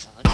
Solid.